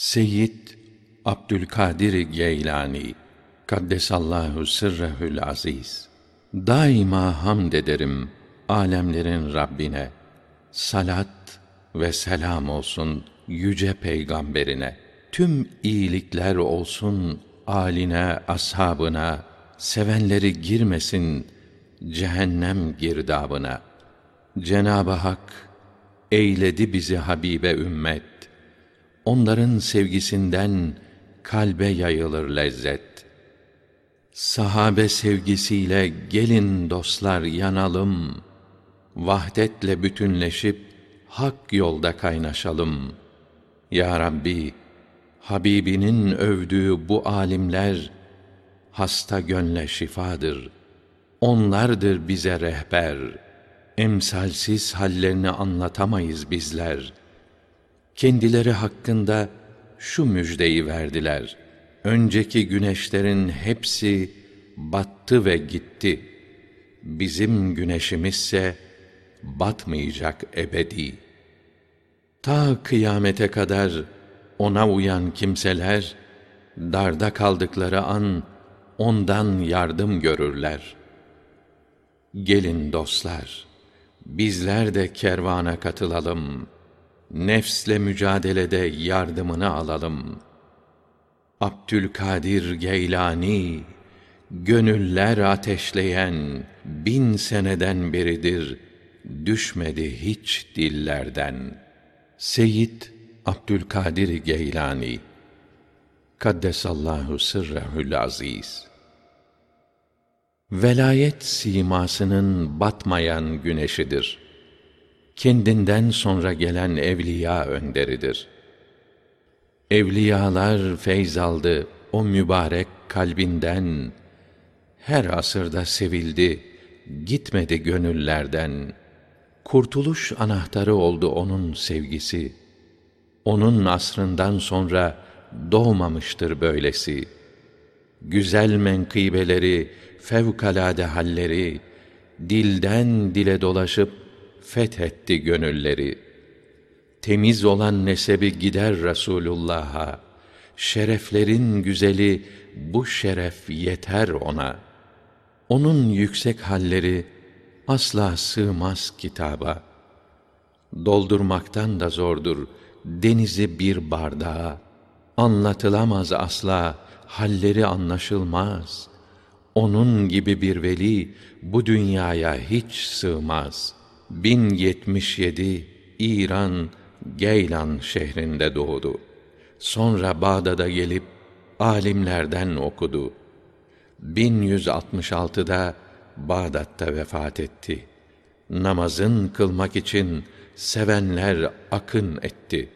Seyyid Abdülkadir Geylani Kaddesallahu sırrehül aziz Daima hamd ederim alemlerin Rabbine. Salat ve selam olsun yüce peygamberine. Tüm iyilikler olsun aline, ashabına, sevenleri girmesin cehennem girdabına. Cenab-ı Hak eyledi bizi habibe ümmet. Onların sevgisinden kalbe yayılır lezzet. Sahabe sevgisiyle gelin dostlar yanalım. Vahdetle bütünleşip hak yolda kaynaşalım. Ya Rabbi, Habibinin övdüğü bu alimler hasta gönle şifadır. Onlardır bize rehber. Emsalsiz hallerini anlatamayız bizler. Kendileri hakkında şu müjdeyi verdiler. Önceki güneşlerin hepsi battı ve gitti. Bizim güneşimizse batmayacak ebedi. Ta kıyamete kadar ona uyan kimseler darda kaldıkları an ondan yardım görürler. Gelin dostlar, bizler de kervana katılalım. Nefsle mücadelede yardımını alalım. Abdülkadir Geylani, gönüller ateşleyen bin seneden beridir, düşmedi hiç dillerden. Seyyid Abdülkadir Geylani Kaddesallahu sırrehül aziz Velayet simasının batmayan güneşidir. Kendinden sonra gelen evliya önderidir. Evliyalar feyz aldı o mübarek kalbinden. Her asırda sevildi, gitmedi gönüllerden. Kurtuluş anahtarı oldu onun sevgisi. Onun asrından sonra doğmamıştır böylesi. Güzel menkıbeleri, fevkalade halleri, dilden dile dolaşıp fethetti gönülleri. Temiz olan nesebi gider Resulullah'a. Şereflerin güzeli bu şeref yeter ona. Onun yüksek halleri asla sığmaz kitaba. Doldurmaktan da zordur denizi bir bardağa. Anlatılamaz asla, halleri anlaşılmaz. Onun gibi bir veli bu dünyaya hiç sığmaz. Bin yetmiş yedi İran Geylan şehrinde doğdu. Sonra Bağdat'a gelip alimlerden okudu. 1166'da Bağdat'ta vefat etti. Namazın kılmak için sevenler akın etti.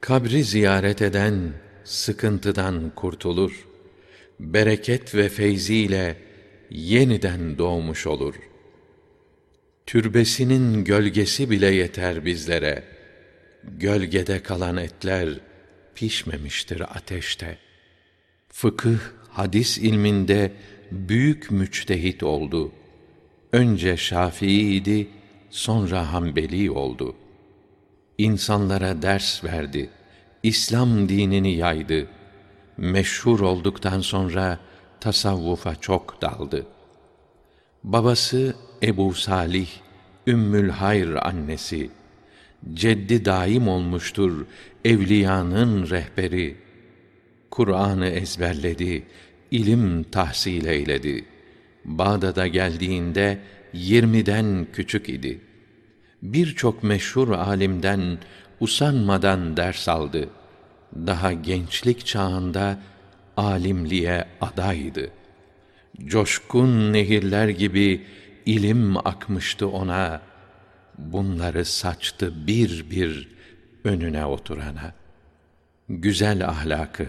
Kabri ziyaret eden sıkıntıdan kurtulur. Bereket ve feyziyle yeniden doğmuş olur. Türbesinin gölgesi bile yeter bizlere. Gölgede kalan etler pişmemiştir ateşte. Fıkıh, hadis ilminde büyük müçtehit oldu. Önce Şafii'ydi, sonra Hanbeli oldu. İnsanlara ders verdi. İslam dinini yaydı. Meşhur olduktan sonra tasavvufa çok daldı. Babası Ebu Salih, Ümmül Hayr annesi, ceddi daim olmuştur evliyanın rehberi. Kur'an'ı ezberledi, ilim tahsil eyledi. Bağdat'a geldiğinde yirmiden küçük idi. Birçok meşhur alimden usanmadan ders aldı. Daha gençlik çağında alimliğe adaydı. Coşkun nehirler gibi ilim akmıştı ona. Bunları saçtı bir bir önüne oturana. Güzel ahlakı.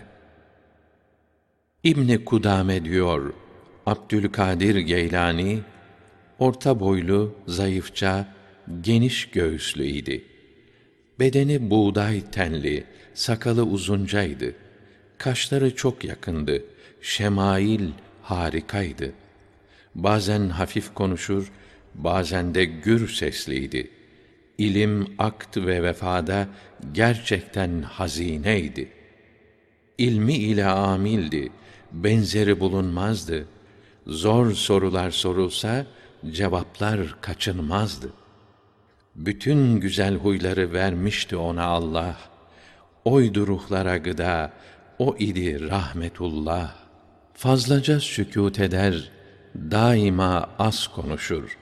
İbn Kudame diyor, Abdülkadir Geylani orta boylu, zayıfça, geniş göğüslü idi. Bedeni buğday tenli, sakalı uzuncaydı. Kaşları çok yakındı. Şemail harikaydı. Bazen hafif konuşur, bazen de gür sesliydi. İlim, akt ve vefada gerçekten hazineydi.'' ilmi ile amildi, benzeri bulunmazdı. Zor sorular sorulsa, cevaplar kaçınmazdı. Bütün güzel huyları vermişti ona Allah. Oydu ruhlara gıda, o idi rahmetullah. Fazlaca sükût eder, daima az konuşur.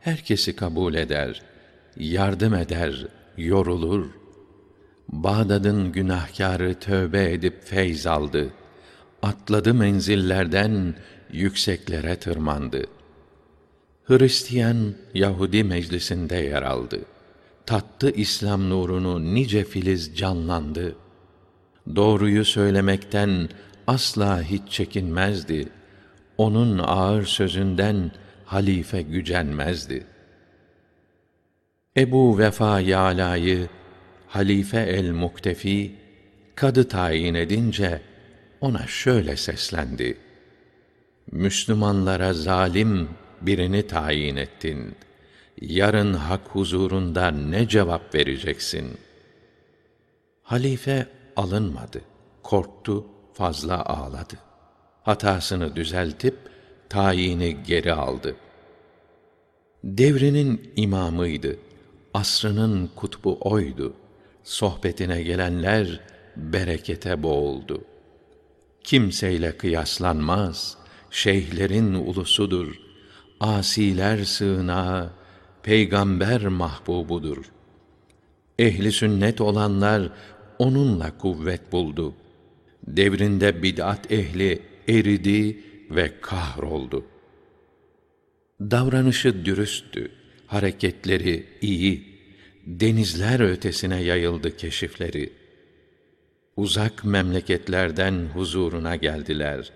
Herkesi kabul eder, yardım eder, yorulur. Bağdad'ın günahkarı tövbe edip feyz aldı. Atladı menzillerden yükseklere tırmandı. Hristiyan Yahudi meclisinde yer aldı. Tattı İslam nurunu nice filiz canlandı. Doğruyu söylemekten asla hiç çekinmezdi. Onun ağır sözünden halife gücenmezdi. Ebu Vefa Yâlâ'yı Halife el-Muktefi kadı tayin edince ona şöyle seslendi. Müslümanlara zalim birini tayin ettin. Yarın hak huzurunda ne cevap vereceksin? Halife alınmadı, korktu, fazla ağladı. Hatasını düzeltip tayini geri aldı. Devrinin imamıydı, asrının kutbu oydu. Sohbetine gelenler berekete boğuldu. Kimseyle kıyaslanmaz, şeyhlerin ulusudur. Asiler sığınağı, peygamber mahbubudur. Ehli sünnet olanlar onunla kuvvet buldu. Devrinde bid'at ehli eridi ve kahroldu. Davranışı dürüsttü, hareketleri iyi, denizler ötesine yayıldı keşifleri. Uzak memleketlerden huzuruna geldiler.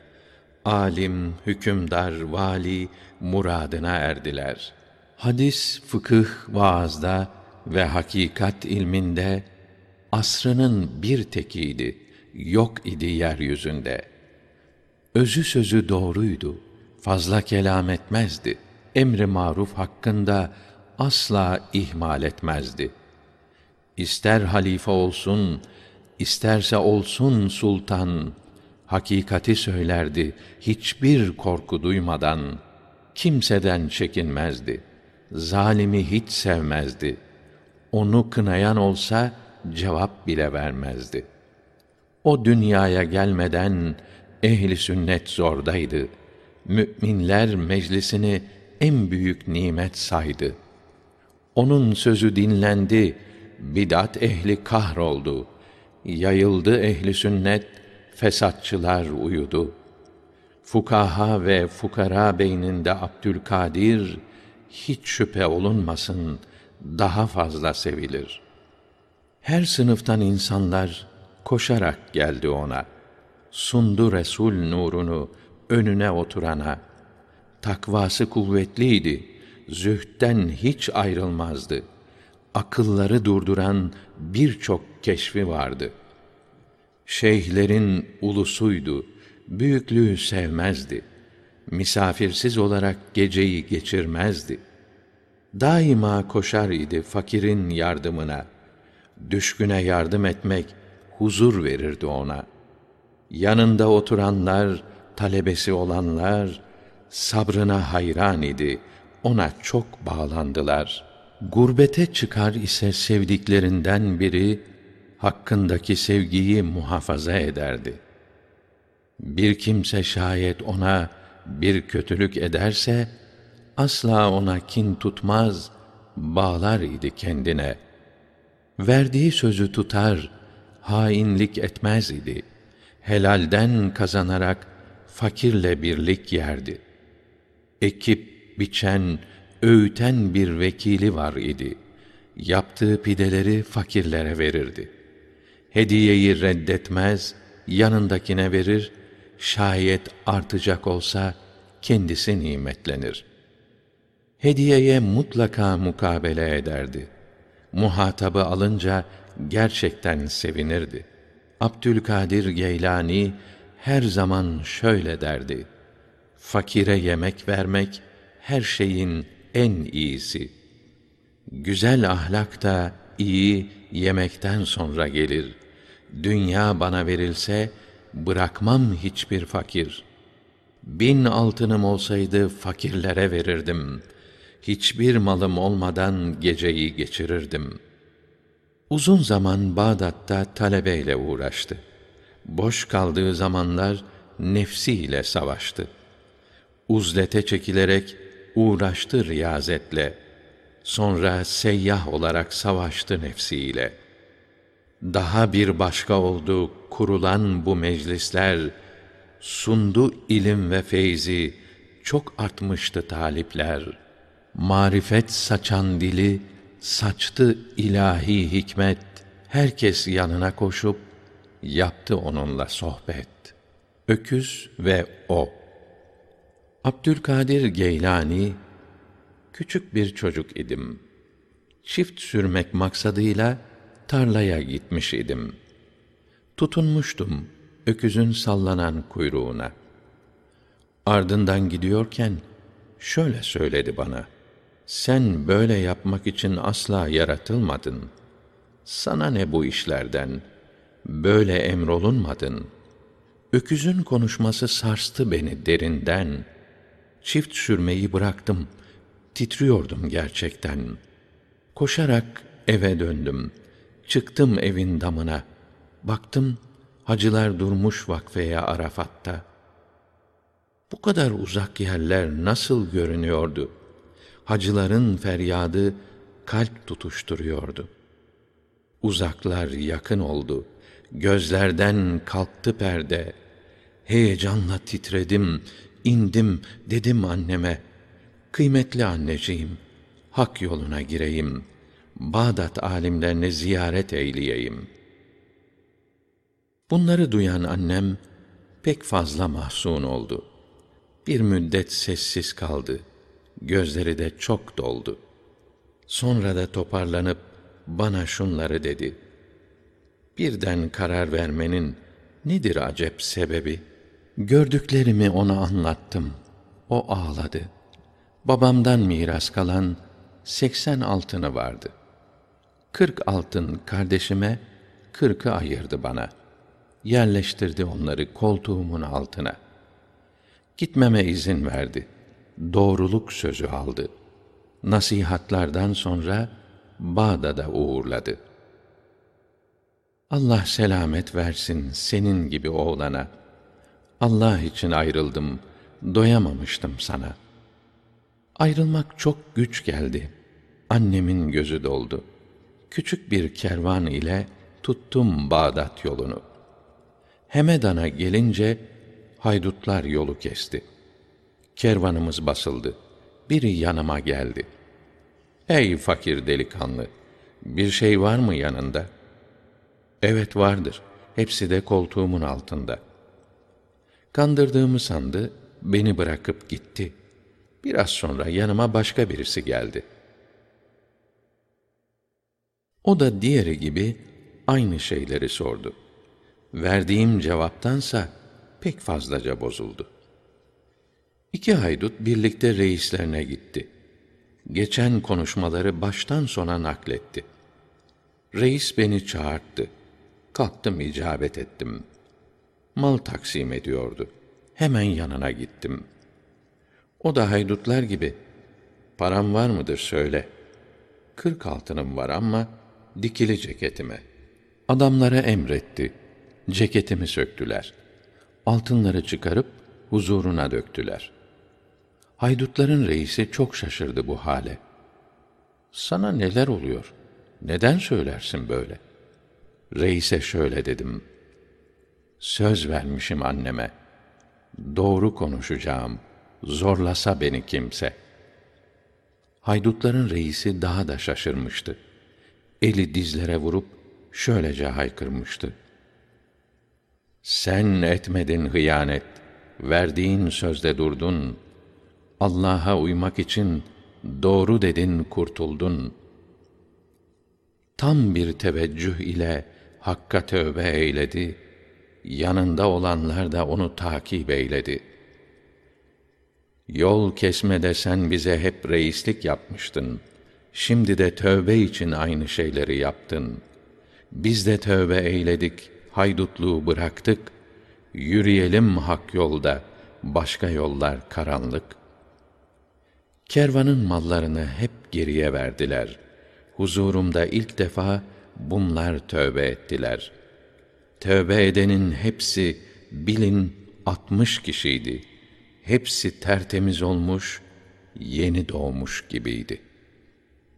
Alim, hükümdar, vali muradına erdiler. Hadis, fıkıh, vaazda ve hakikat ilminde asrının bir tekiydi, yok idi yeryüzünde. Özü sözü doğruydu, fazla kelam etmezdi. Emri maruf hakkında asla ihmal etmezdi. İster halife olsun, isterse olsun sultan, hakikati söylerdi hiçbir korku duymadan. Kimseden çekinmezdi. Zalimi hiç sevmezdi. Onu kınayan olsa cevap bile vermezdi. O dünyaya gelmeden ehli sünnet zordaydı. Müminler meclisini en büyük nimet saydı.'' Onun sözü dinlendi, bidat ehli kahroldu. Yayıldı ehli sünnet, fesatçılar uyudu. Fukaha ve fukara beyninde Abdülkadir hiç şüphe olunmasın daha fazla sevilir. Her sınıftan insanlar koşarak geldi ona. Sundu Resul nurunu önüne oturana. Takvası kuvvetliydi zühtten hiç ayrılmazdı. Akılları durduran birçok keşfi vardı. Şeyhlerin ulusuydu, büyüklüğü sevmezdi. Misafirsiz olarak geceyi geçirmezdi. Daima koşar idi fakirin yardımına. Düşküne yardım etmek huzur verirdi ona. Yanında oturanlar, talebesi olanlar sabrına hayran idi.'' ona çok bağlandılar. Gurbete çıkar ise sevdiklerinden biri hakkındaki sevgiyi muhafaza ederdi. Bir kimse şayet ona bir kötülük ederse asla ona kin tutmaz, bağlar idi kendine. Verdiği sözü tutar, hainlik etmez idi. Helalden kazanarak fakirle birlik yerdi. Ekip biçen, öğüten bir vekili var idi. Yaptığı pideleri fakirlere verirdi. Hediyeyi reddetmez, yanındakine verir, şayet artacak olsa kendisi nimetlenir. Hediyeye mutlaka mukabele ederdi. Muhatabı alınca gerçekten sevinirdi. Abdülkadir Geylani her zaman şöyle derdi: Fakire yemek vermek her şeyin en iyisi. Güzel ahlak da iyi yemekten sonra gelir. Dünya bana verilse bırakmam hiçbir fakir. Bin altınım olsaydı fakirlere verirdim. Hiçbir malım olmadan geceyi geçirirdim. Uzun zaman Bağdat'ta talebeyle uğraştı. Boş kaldığı zamanlar nefsiyle savaştı. Uzlete çekilerek uğraştı riyazetle. Sonra seyyah olarak savaştı nefsiyle. Daha bir başka oldu kurulan bu meclisler, sundu ilim ve feyzi, çok artmıştı talipler. Marifet saçan dili, saçtı ilahi hikmet, herkes yanına koşup, yaptı onunla sohbet. Öküz ve o Abdülkadir Geylani küçük bir çocuk idim. Çift sürmek maksadıyla tarlaya gitmiş idim. Tutunmuştum öküzün sallanan kuyruğuna. Ardından gidiyorken şöyle söyledi bana: Sen böyle yapmak için asla yaratılmadın. Sana ne bu işlerden? Böyle emrolunmadın. Öküzün konuşması sarstı beni derinden. Çift sürmeyi bıraktım. Titriyordum gerçekten. Koşarak eve döndüm. Çıktım evin damına. Baktım hacılar durmuş vakfeye Arafat'ta. Bu kadar uzak yerler nasıl görünüyordu? Hacıların feryadı kalp tutuşturuyordu. Uzaklar yakın oldu. Gözlerden kalktı perde. Heyecanla titredim, indim, dedim anneme, kıymetli anneciğim, hak yoluna gireyim, Bağdat alimlerini ziyaret eyleyeyim.'' Bunları duyan annem pek fazla mahzun oldu. Bir müddet sessiz kaldı. Gözleri de çok doldu. Sonra da toparlanıp bana şunları dedi. Birden karar vermenin nedir acep sebebi? Gördüklerimi ona anlattım. O ağladı. Babamdan miras kalan seksen altını vardı. Kırk altın kardeşime, kırkı ayırdı bana.'' yerleştirdi onları koltuğumun altına. Gitmeme izin verdi. Doğruluk sözü aldı. Nasihatlardan sonra Bağdat'a uğurladı. Allah selamet versin senin gibi oğlana. Allah için ayrıldım, doyamamıştım sana. Ayrılmak çok güç geldi. Annemin gözü doldu. Küçük bir kervan ile tuttum Bağdat yolunu.'' Hemedan'a gelince haydutlar yolu kesti. Kervanımız basıldı. Biri yanıma geldi. Ey fakir delikanlı, bir şey var mı yanında? Evet vardır. Hepsi de koltuğumun altında. Kandırdığımı sandı, beni bırakıp gitti. Biraz sonra yanıma başka birisi geldi. O da diğeri gibi aynı şeyleri sordu verdiğim cevaptansa pek fazlaca bozuldu. İki haydut birlikte reislerine gitti. Geçen konuşmaları baştan sona nakletti. Reis beni çağırttı. Kalktım icabet ettim. Mal taksim ediyordu. Hemen yanına gittim. O da haydutlar gibi, param var mıdır söyle. Kırk altınım var ama dikili ceketime. Adamlara emretti Ceketimi söktüler. Altınları çıkarıp huzuruna döktüler. Haydutların reisi çok şaşırdı bu hale. Sana neler oluyor? Neden söylersin böyle? Reise şöyle dedim. Söz vermişim anneme. Doğru konuşacağım. Zorlasa beni kimse. Haydutların reisi daha da şaşırmıştı. Eli dizlere vurup şöylece haykırmıştı. Sen etmedin hıyanet, verdiğin sözde durdun. Allah'a uymak için doğru dedin, kurtuldun. Tam bir teveccüh ile Hakk'a tövbe eyledi. Yanında olanlar da onu takip eyledi. Yol kesmede sen bize hep reislik yapmıştın. Şimdi de tövbe için aynı şeyleri yaptın. Biz de tövbe eyledik.'' haydutluğu bıraktık, Yürüyelim hak yolda, başka yollar karanlık. Kervanın mallarını hep geriye verdiler. Huzurumda ilk defa bunlar tövbe ettiler. Tövbe edenin hepsi bilin altmış kişiydi. Hepsi tertemiz olmuş, yeni doğmuş gibiydi.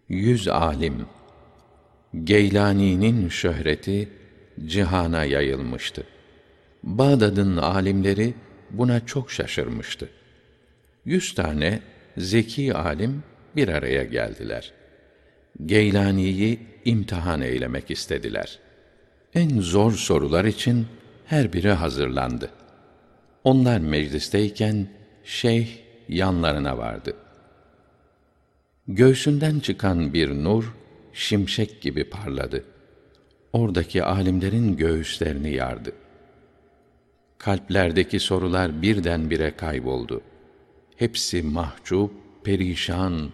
Yüz alim, Geylani'nin şöhreti cihana yayılmıştı. Bağdat'ın alimleri buna çok şaşırmıştı. Yüz tane zeki alim bir araya geldiler. Geylani'yi imtihan eylemek istediler. En zor sorular için her biri hazırlandı. Onlar meclisteyken şeyh yanlarına vardı. Göğsünden çıkan bir nur şimşek gibi parladı. Oradaki alimlerin göğüslerini yardı. Kalplerdeki sorular birdenbire kayboldu. Hepsi mahcup, perişan,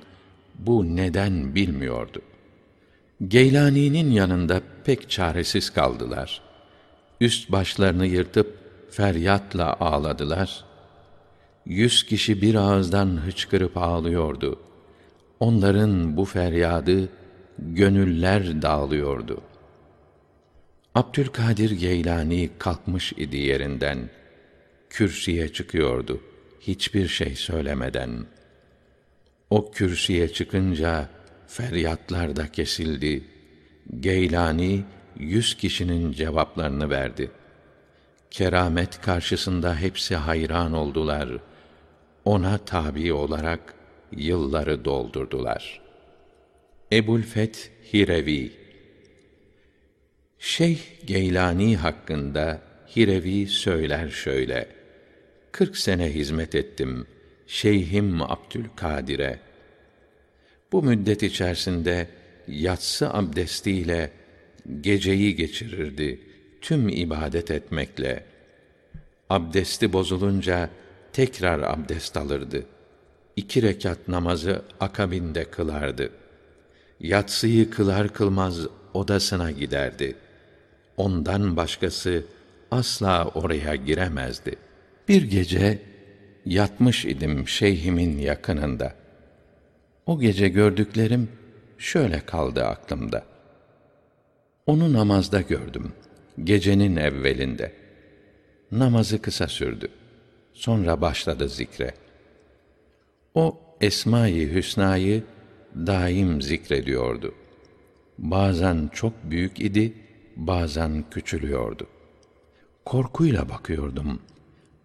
bu neden bilmiyordu. Geylani'nin yanında pek çaresiz kaldılar. Üst başlarını yırtıp feryatla ağladılar. Yüz kişi bir ağızdan hıçkırıp ağlıyordu. Onların bu feryadı gönüller dağılıyordu. Abdülkadir Geylani kalkmış idi yerinden. Kürsüye çıkıyordu hiçbir şey söylemeden. O kürsüye çıkınca feryatlar da kesildi. Geylani yüz kişinin cevaplarını verdi. Keramet karşısında hepsi hayran oldular. Ona tabi olarak yılları doldurdular. Ebulfet Hirevi Şeyh Geylani hakkında Hirevi söyler şöyle: Kırk sene hizmet ettim Şeyhim Abdülkadir'e. Bu müddet içerisinde yatsı abdestiyle geceyi geçirirdi tüm ibadet etmekle. Abdesti bozulunca tekrar abdest alırdı. İki rekat namazı akabinde kılardı. Yatsıyı kılar kılmaz odasına giderdi. Ondan başkası asla oraya giremezdi. Bir gece yatmış idim şeyhimin yakınında. O gece gördüklerim şöyle kaldı aklımda. Onu namazda gördüm gecenin evvelinde. Namazı kısa sürdü. Sonra başladı zikre. O Esma-i Hüsna'yı daim zikrediyordu. Bazen çok büyük idi, bazen küçülüyordu. Korkuyla bakıyordum.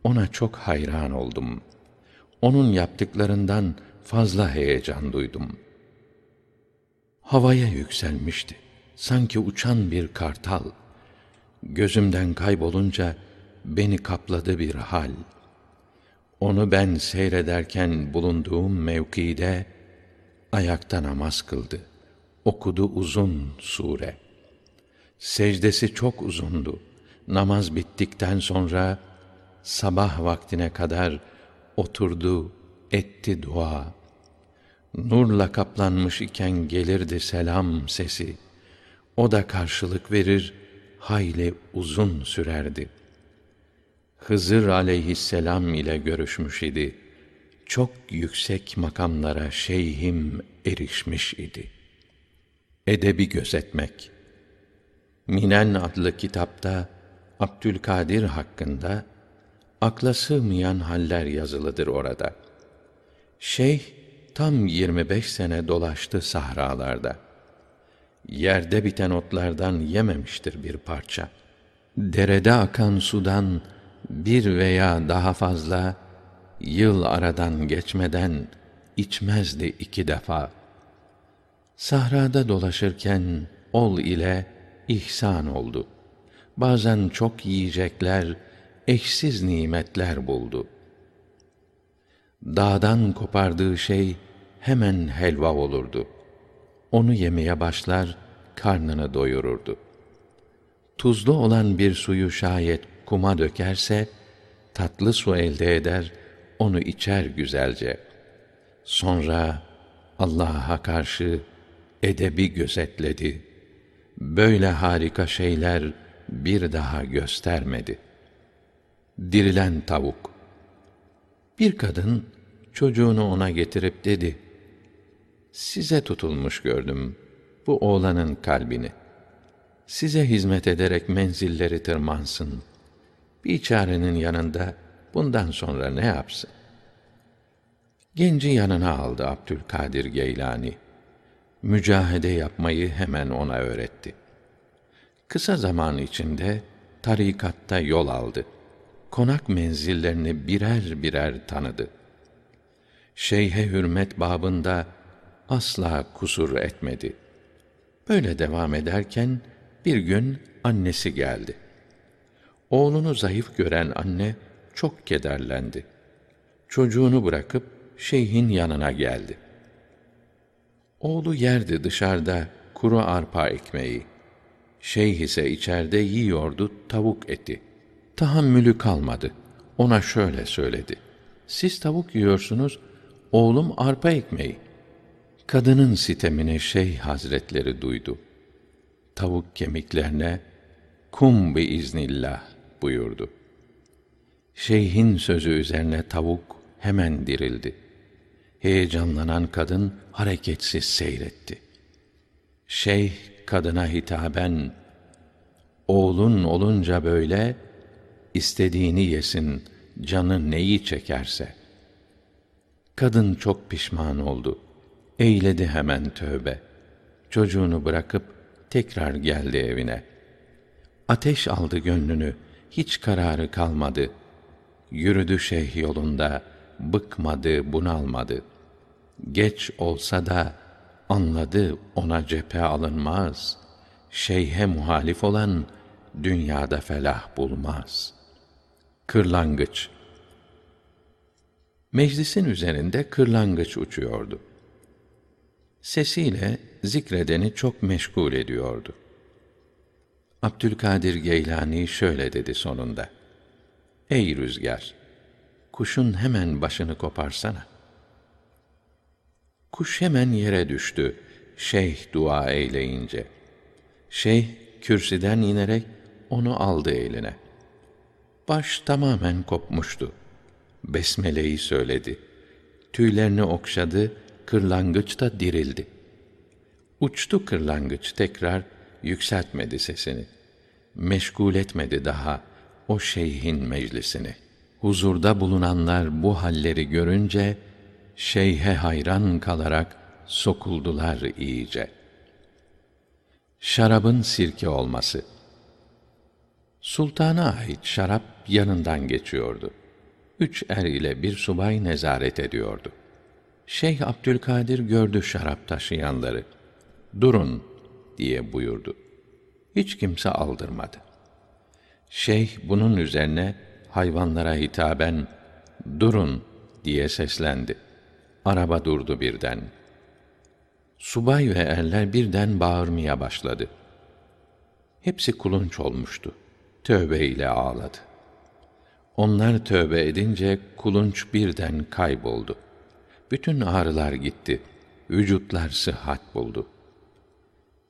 Ona çok hayran oldum. Onun yaptıklarından fazla heyecan duydum. Havaya yükselmişti. Sanki uçan bir kartal. Gözümden kaybolunca beni kapladı bir hal. Onu ben seyrederken bulunduğum mevkide ayakta namaz kıldı. Okudu uzun sure. Secdesi çok uzundu. Namaz bittikten sonra sabah vaktine kadar oturdu, etti dua. Nurla kaplanmış iken gelirdi selam sesi. O da karşılık verir, hayli uzun sürerdi. Hızır aleyhisselam ile görüşmüş idi. Çok yüksek makamlara şeyhim erişmiş idi. Edebi gözetmek. Minen adlı kitapta Abdülkadir hakkında akla sığmayan haller yazılıdır orada. Şeyh tam 25 sene dolaştı sahralarda yerde biten otlardan yememiştir bir parça. Derede akan sudan bir veya daha fazla yıl aradan geçmeden içmezdi iki defa. Sahrada dolaşırken ol ile ihsan oldu. Bazen çok yiyecekler, eşsiz nimetler buldu. Dağdan kopardığı şey hemen helva olurdu.'' onu yemeye başlar, karnını doyururdu. Tuzlu olan bir suyu şayet kuma dökerse, tatlı su elde eder, onu içer güzelce. Sonra Allah'a karşı edebi gözetledi. Böyle harika şeyler bir daha göstermedi. Dirilen tavuk. Bir kadın çocuğunu ona getirip dedi: Size tutulmuş gördüm bu oğlanın kalbini. Size hizmet ederek menzilleri tırmansın. Bir çarenin yanında bundan sonra ne yapsın? Genci yanına aldı Abdülkadir Geylani. Mücahede yapmayı hemen ona öğretti. Kısa zaman içinde tarikatta yol aldı. Konak menzillerini birer birer tanıdı. Şeyhe hürmet babında asla kusur etmedi. Böyle devam ederken bir gün annesi geldi. Oğlunu zayıf gören anne çok kederlendi. Çocuğunu bırakıp şeyhin yanına geldi. Oğlu yerdi dışarıda kuru arpa ekmeği. Şeyh ise içeride yiyordu tavuk eti. Tahammülü kalmadı. Ona şöyle söyledi. Siz tavuk yiyorsunuz, oğlum arpa ekmeği. Kadının sitemini Şeyh Hazretleri duydu. Tavuk kemiklerine kum bi iznillah buyurdu. Şeyhin sözü üzerine tavuk hemen dirildi. Heyecanlanan kadın hareketsiz seyretti. Şeyh kadına hitaben oğlun olunca böyle istediğini yesin canı neyi çekerse. Kadın çok pişman oldu. Eyledi hemen tövbe. Çocuğunu bırakıp tekrar geldi evine. Ateş aldı gönlünü, hiç kararı kalmadı. Yürüdü şeyh yolunda, bıkmadı, bunalmadı. Geç olsa da anladı ona cephe alınmaz. Şeyhe muhalif olan dünyada felah bulmaz. Kırlangıç Meclisin üzerinde kırlangıç uçuyordu. Sesiyle zikredeni çok meşgul ediyordu. Abdülkadir Geylani şöyle dedi sonunda. Ey rüzgar! Kuşun hemen başını koparsana. Kuş hemen yere düştü, şeyh dua eyleyince. Şeyh kürsüden inerek onu aldı eline. Baş tamamen kopmuştu. Besmele'yi söyledi. Tüylerini okşadı, kırlangıç da dirildi. Uçtu kırlangıç tekrar, yükseltmedi sesini. Meşgul etmedi daha o şeyhin meclisini. Huzurda bulunanlar bu halleri görünce, şeyhe hayran kalarak sokuldular iyice. Şarabın sirke olması Sultana ait şarap yanından geçiyordu. Üç er ile bir subay nezaret ediyordu. Şeyh Abdülkadir gördü şarap taşıyanları. Durun diye buyurdu. Hiç kimse aldırmadı. Şeyh bunun üzerine hayvanlara hitaben durun diye seslendi. Araba durdu birden. Subay ve erler birden bağırmaya başladı. Hepsi kulunç olmuştu. Tövbe ile ağladı. Onlar tövbe edince kulunç birden kayboldu. Bütün ağrılar gitti. Vücutlar sıhhat buldu.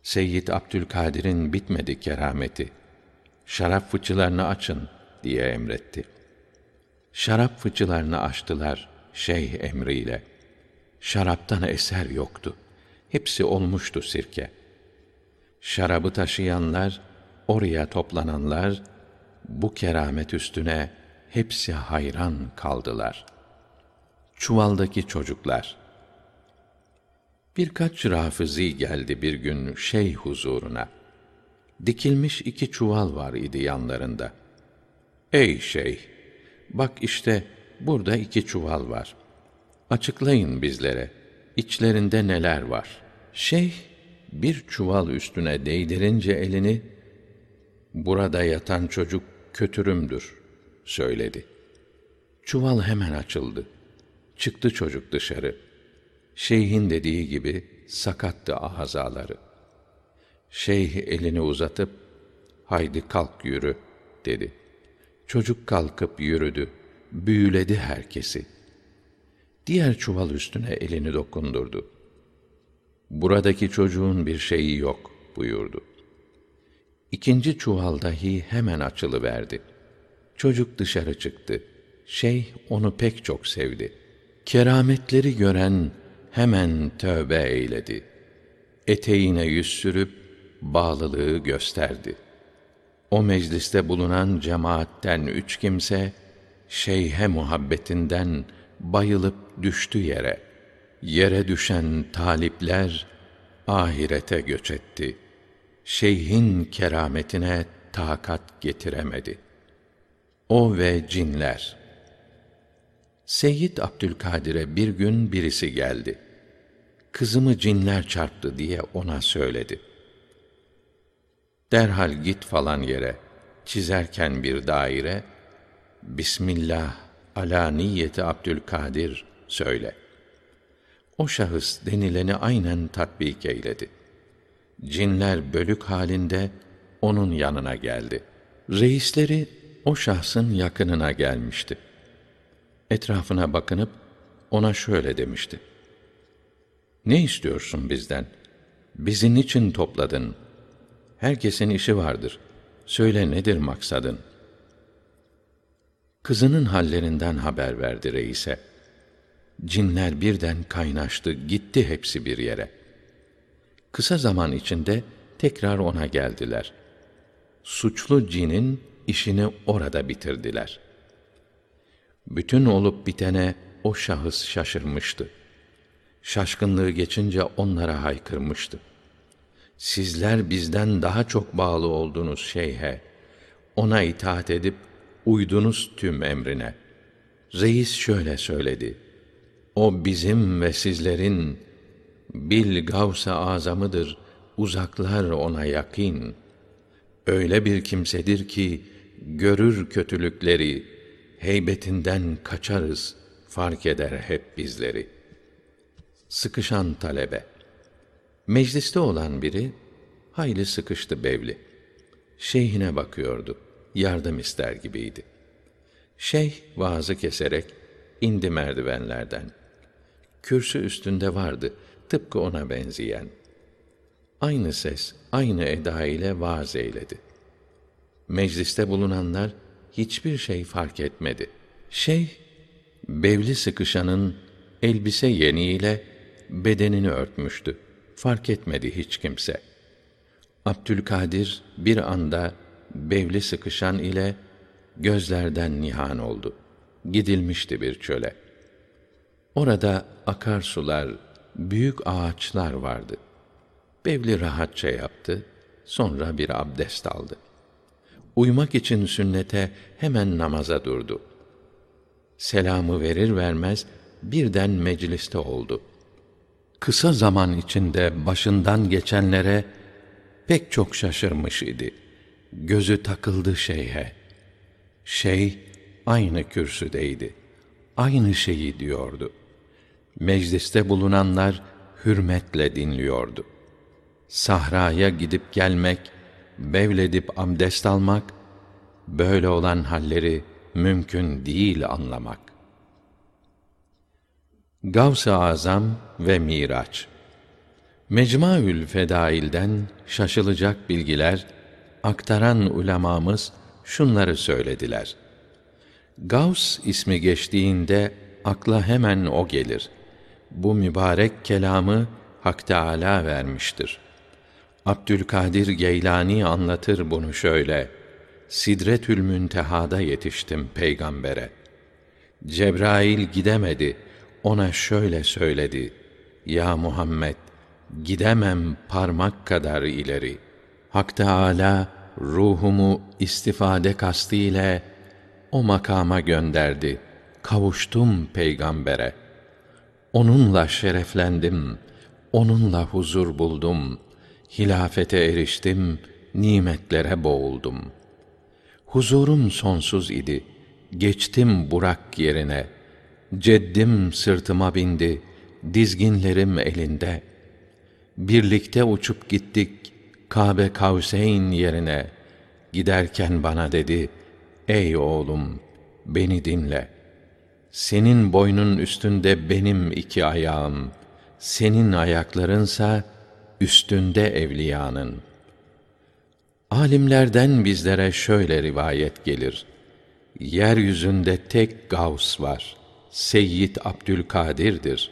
Seyyid Abdülkadir'in bitmedi kerameti. Şarap fıçılarını açın diye emretti. Şarap fıçılarını açtılar şeyh emriyle. Şaraptan eser yoktu. Hepsi olmuştu sirke. Şarabı taşıyanlar, oraya toplananlar, bu keramet üstüne hepsi hayran kaldılar. Çuvaldaki çocuklar Birkaç rafizi geldi bir gün şeyh huzuruna. Dikilmiş iki çuval var idi yanlarında. Ey şeyh! Bak işte burada iki çuval var. Açıklayın bizlere. içlerinde neler var? Şeyh bir çuval üstüne değdirince elini burada yatan çocuk kötürümdür söyledi. Çuval hemen açıldı. Çıktı çocuk dışarı. Şeyhin dediği gibi sakattı ahazaları. Şeyh elini uzatıp haydi kalk yürü dedi. Çocuk kalkıp yürüdü. Büyüledi herkesi. Diğer çuval üstüne elini dokundurdu. Buradaki çocuğun bir şeyi yok buyurdu. İkinci çuval dahi hemen açılıverdi. Çocuk dışarı çıktı. Şeyh onu pek çok sevdi. Kerametleri gören hemen tövbe eyledi. Eteğine yüz sürüp bağlılığı gösterdi. O mecliste bulunan cemaatten üç kimse şeyhe muhabbetinden bayılıp düştü yere. Yere düşen talipler ahirete göç etti. Şeyhin kerametine takat getiremedi. O ve cinler. Seyyid Abdülkadir'e bir gün birisi geldi. Kızımı cinler çarptı diye ona söyledi. Derhal git falan yere. Çizerken bir daire, Bismillah ala niyeti Abdülkadir söyle. O şahıs denileni aynen tatbik eyledi. Cinler bölük halinde onun yanına geldi. Reisleri o şahsın yakınına gelmişti. Etrafına bakınıp ona şöyle demişti. Ne istiyorsun bizden? Bizi niçin topladın? Herkesin işi vardır. Söyle nedir maksadın? Kızının hallerinden haber verdi reise. Cinler birden kaynaştı, gitti hepsi bir yere. Kısa zaman içinde tekrar ona geldiler. Suçlu cinin işini orada bitirdiler. Bütün olup bitene o şahıs şaşırmıştı. Şaşkınlığı geçince onlara haykırmıştı. Sizler bizden daha çok bağlı oldunuz şeyhe. Ona itaat edip uydunuz tüm emrine. Reis şöyle söyledi. O bizim ve sizlerin bil gavsa azamıdır. Uzaklar ona yakin. Öyle bir kimsedir ki görür kötülükleri, heybetinden kaçarız, fark eder hep bizleri. Sıkışan talebe Mecliste olan biri, hayli sıkıştı bevli. Şeyhine bakıyordu, yardım ister gibiydi. Şeyh vaazı keserek indi merdivenlerden. Kürsü üstünde vardı, tıpkı ona benzeyen. Aynı ses, aynı eda ile vaaz eyledi. Mecliste bulunanlar hiçbir şey fark etmedi. Şeyh, bevli sıkışanın elbise yeniyle bedenini örtmüştü fark etmedi hiç kimse. Abdülkadir bir anda bevli sıkışan ile gözlerden nihan oldu. Gidilmişti bir çöle. Orada akarsular, büyük ağaçlar vardı. Bevli rahatça yaptı, sonra bir abdest aldı. Uymak için sünnete hemen namaza durdu. Selamı verir vermez birden mecliste oldu kısa zaman içinde başından geçenlere pek çok şaşırmış idi. Gözü takıldı şeyhe. Şey aynı kürsüdeydi. Aynı şeyi diyordu. Mecliste bulunanlar hürmetle dinliyordu. Sahraya gidip gelmek, bevledip abdest almak, böyle olan halleri mümkün değil anlamak. Gavs-ı Azam ve Miraç Mecmuaül Fedail'den şaşılacak bilgiler aktaran ulemamız şunları söylediler. Gavs ismi geçtiğinde akla hemen o gelir. Bu mübarek kelamı Hak Teâlâ vermiştir. Abdülkadir Geylani anlatır bunu şöyle. Sidretül Münteha'da yetiştim peygambere. Cebrail gidemedi.'' ona şöyle söyledi. Ya Muhammed, gidemem parmak kadar ileri. Hak Teâlâ, ruhumu istifade kastı ile o makama gönderdi. Kavuştum peygambere. Onunla şereflendim, onunla huzur buldum. Hilafete eriştim, nimetlere boğuldum. Huzurum sonsuz idi. Geçtim Burak yerine.'' Ceddim sırtıma bindi, dizginlerim elinde. Birlikte uçup gittik Kabe Kavseyn yerine. Giderken bana dedi, ey oğlum, beni dinle. Senin boynun üstünde benim iki ayağım, senin ayaklarınsa üstünde evliyanın. Alimlerden bizlere şöyle rivayet gelir. Yeryüzünde tek Gavs var. Seyyid Abdülkadir'dir.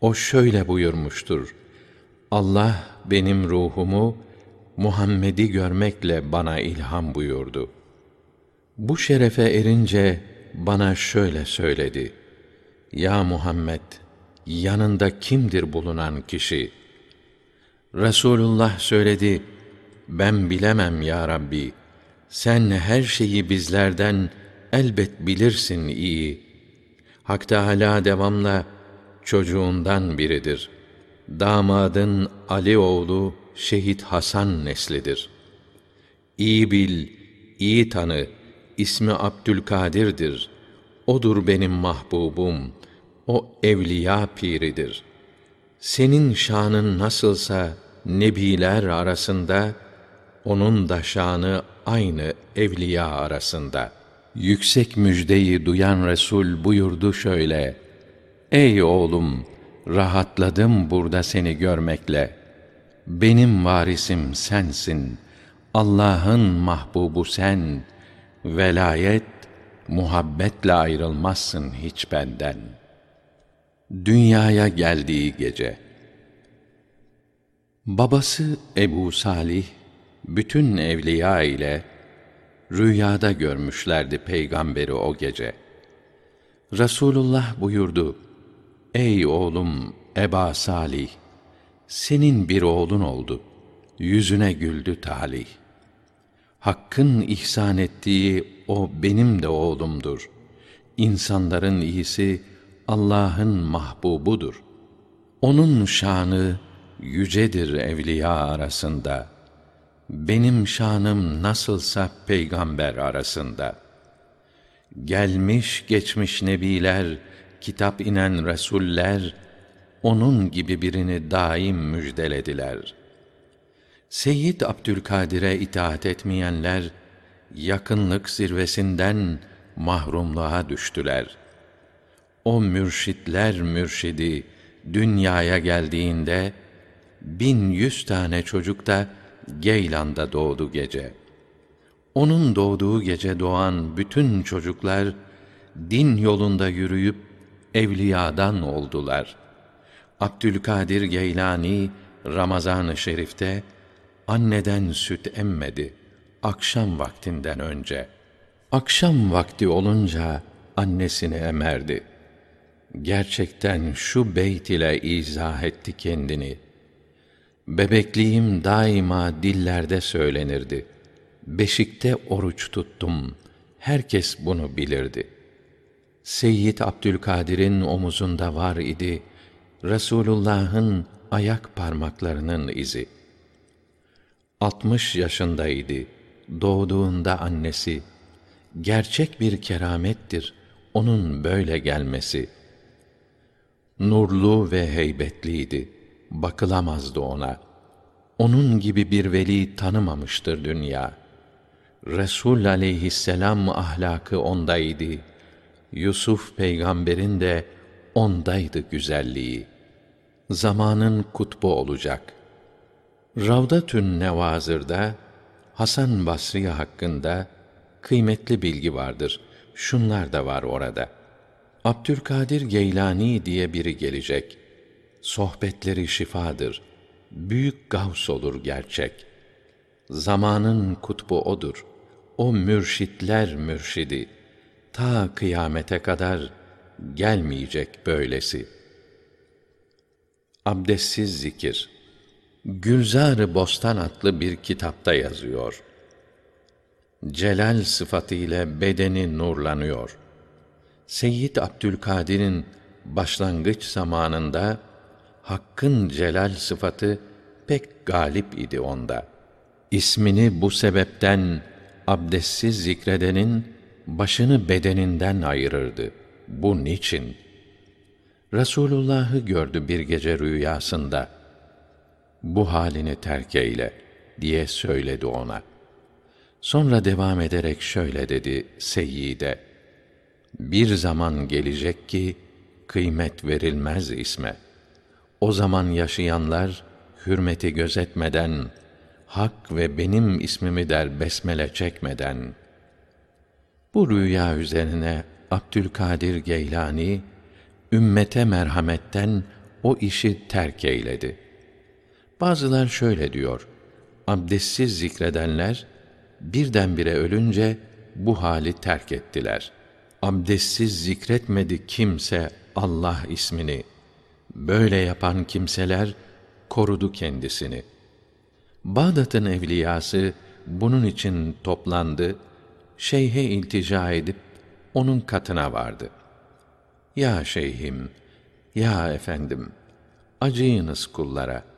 O şöyle buyurmuştur. Allah benim ruhumu Muhammed'i görmekle bana ilham buyurdu. Bu şerefe erince bana şöyle söyledi. Ya Muhammed, yanında kimdir bulunan kişi? Resulullah söyledi, ben bilemem ya Rabbi. Sen her şeyi bizlerden elbet bilirsin iyi. Hak Teâlâ devamla çocuğundan biridir. Damadın Ali oğlu Şehit Hasan neslidir. İyi bil, iyi tanı, ismi Abdülkadir'dir. Odur benim mahbubum, o evliya piridir. Senin şanın nasılsa nebiler arasında, onun da şanı aynı evliya arasında. Yüksek müjdeyi duyan Resul buyurdu şöyle: Ey oğlum, rahatladım burada seni görmekle. Benim varisim sensin. Allah'ın mahbubu sen. Velayet, muhabbetle ayrılmazsın hiç benden. Dünyaya geldiği gece Babası Ebu Salih bütün evliya ile rüyada görmüşlerdi peygamberi o gece. Rasulullah buyurdu: Ey oğlum Eba Salih, senin bir oğlun oldu. Yüzüne güldü talih. Hakkın ihsan ettiği o benim de oğlumdur. İnsanların iyisi Allah'ın mahbubudur. Onun şanı yücedir evliya arasında. Benim şanım nasılsa peygamber arasında. Gelmiş geçmiş nebiler, kitap inen resuller onun gibi birini daim müjdelediler. Seyyid Abdülkadir'e itaat etmeyenler yakınlık zirvesinden mahrumluğa düştüler. O mürşitler mürşidi dünyaya geldiğinde bin yüz tane çocuk da Geylan'da doğdu gece. Onun doğduğu gece doğan bütün çocuklar din yolunda yürüyüp evliyadan oldular. Abdülkadir Geylani Ramazan-ı Şerif'te anneden süt emmedi akşam vaktinden önce. Akşam vakti olunca annesini emerdi. Gerçekten şu beyt ile izah etti kendini. Bebekliğim daima dillerde söylenirdi. Beşikte oruç tuttum. Herkes bunu bilirdi. Seyyid Abdülkadir'in omuzunda var idi Resulullah'ın ayak parmaklarının izi. Altmış yaşındaydı. Doğduğunda annesi gerçek bir keramettir onun böyle gelmesi. Nurlu ve heybetliydi. Bakılamazdı ona. Onun gibi bir veli tanımamıştır dünya. Resul aleyhisselam ahlakı ondaydı. Yusuf peygamberin de ondaydı güzelliği. Zamanın kutbu olacak. Ravdatün Nevazır'da Hasan Basri hakkında kıymetli bilgi vardır. Şunlar da var orada. Abdülkadir Geylani diye biri gelecek. Sohbetleri şifadır. Büyük gavs olur gerçek. Zamanın kutbu odur. O mürşitler mürşidi. Ta kıyamete kadar gelmeyecek böylesi. Abdestsiz zikir Gülzar-ı Bostan adlı bir kitapta yazıyor. Celal sıfatı bedeni nurlanıyor. Seyyid Abdülkadir'in başlangıç zamanında Hakk'ın celal sıfatı pek galip idi onda. İsmini bu sebepten abdestsiz zikredenin başını bedeninden ayırırdı. Bu niçin? Resulullah'ı gördü bir gece rüyasında. Bu halini terk eyle diye söyledi ona. Sonra devam ederek şöyle dedi Seyyide: Bir zaman gelecek ki kıymet verilmez isme. O zaman yaşayanlar hürmeti gözetmeden hak ve benim ismimi der besmele çekmeden Bu rüya üzerine Abdülkadir Geylani ümmete merhametten o işi terk eyledi. Bazılar şöyle diyor: Abdestsiz zikredenler birdenbire ölünce bu hali terk ettiler. Abdestsiz zikretmedi kimse Allah ismini. Böyle yapan kimseler korudu kendisini. Bağdat'ın evliyası bunun için toplandı, şeyhe iltica edip onun katına vardı. Ya şeyhim, ya efendim, acıyınız kullara.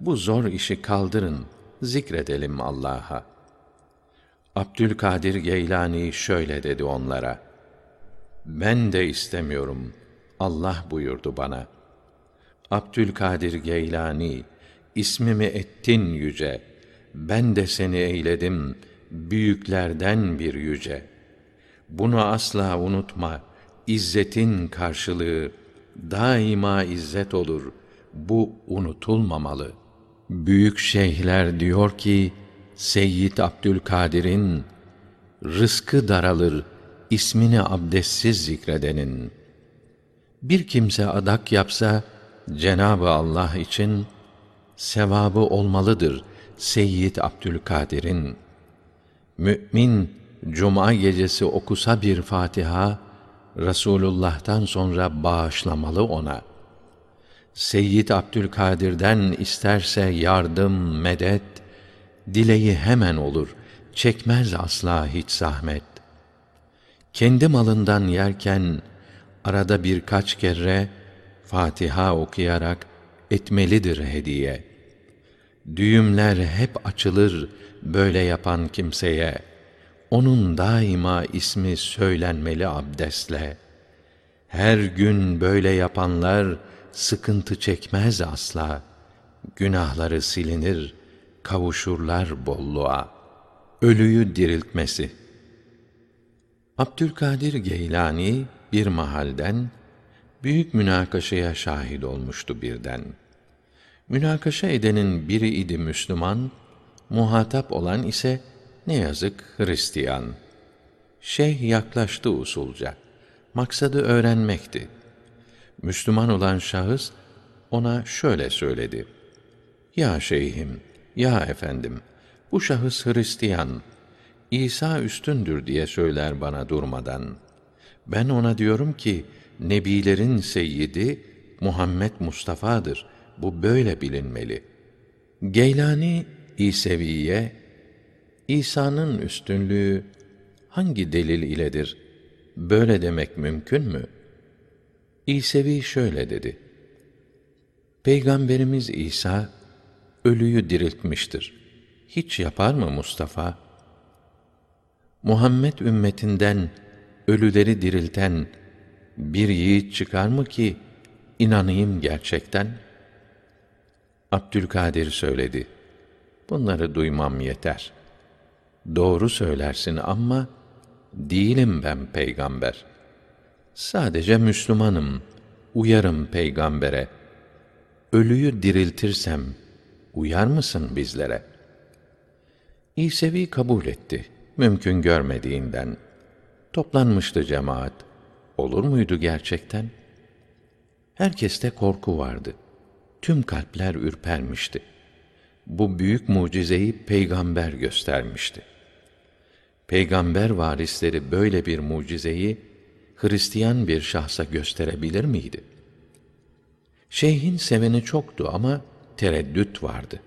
Bu zor işi kaldırın, zikredelim Allah'a. Abdülkadir Geylani şöyle dedi onlara: Ben de istemiyorum. Allah buyurdu bana. Abdülkadir Geylani, ismimi ettin yüce. Ben de seni eyledim büyüklerden bir yüce. Bunu asla unutma. İzzetin karşılığı daima izzet olur. Bu unutulmamalı. Büyük şeyhler diyor ki Seyyid Abdülkadir'in rızkı daralır ismini abdestsiz zikredenin. Bir kimse adak yapsa Cenabı Allah için sevabı olmalıdır Seyyid Abdülkadir'in. Mü'min cuma gecesi okusa bir Fatiha Resulullah'tan sonra bağışlamalı ona. Seyyid Abdülkadir'den isterse yardım, medet, dileği hemen olur, çekmez asla hiç zahmet. Kendi malından yerken arada birkaç kere Fatiha okuyarak etmelidir hediye. Düğümler hep açılır böyle yapan kimseye. Onun daima ismi söylenmeli abdestle. Her gün böyle yapanlar sıkıntı çekmez asla. Günahları silinir, kavuşurlar bolluğa. Ölüyü diriltmesi. Abdülkadir Geylani bir mahalden büyük münakaşaya şahit olmuştu birden. Münakaşa edenin biri idi Müslüman, muhatap olan ise ne yazık Hristiyan. Şeyh yaklaştı usulca. Maksadı öğrenmekti. Müslüman olan şahıs ona şöyle söyledi: Ya şeyhim, ya efendim, bu şahıs Hristiyan. İsa üstündür diye söyler bana durmadan. Ben ona diyorum ki, nebilerin seyyidi Muhammed Mustafa'dır. Bu böyle bilinmeli. Geylani İseviye İsa'nın üstünlüğü hangi delil iledir? Böyle demek mümkün mü? İsevi şöyle dedi. Peygamberimiz İsa ölüyü diriltmiştir. Hiç yapar mı Mustafa? Muhammed ümmetinden ölüleri dirilten bir yiğit çıkar mı ki inanayım gerçekten? Abdülkadir söyledi. Bunları duymam yeter. Doğru söylersin ama değilim ben peygamber. Sadece Müslümanım. Uyarım peygambere. Ölüyü diriltirsem uyar mısın bizlere? İsevi kabul etti. Mümkün görmediğinden. Toplanmıştı cemaat. Olur muydu gerçekten? Herkeste korku vardı. Tüm kalpler ürpermişti. Bu büyük mucizeyi peygamber göstermişti. Peygamber varisleri böyle bir mucizeyi Hristiyan bir şahsa gösterebilir miydi? Şeyhin seveni çoktu ama tereddüt vardı.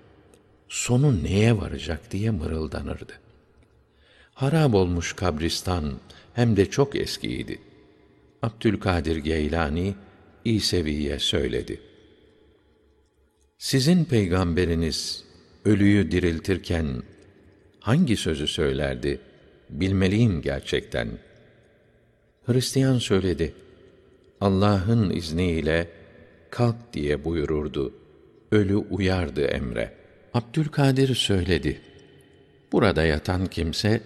Sonu neye varacak diye mırıldanırdı. Harab olmuş kabristan hem de çok eskiydi. Abdülkadir Geylani İsevi'ye söyledi. Sizin peygamberiniz ölüyü diriltirken hangi sözü söylerdi? Bilmeliyim gerçekten. Hristiyan söyledi. Allah'ın izniyle kalk diye buyururdu. Ölü uyardı emre. Abdülkadir söyledi. Burada yatan kimse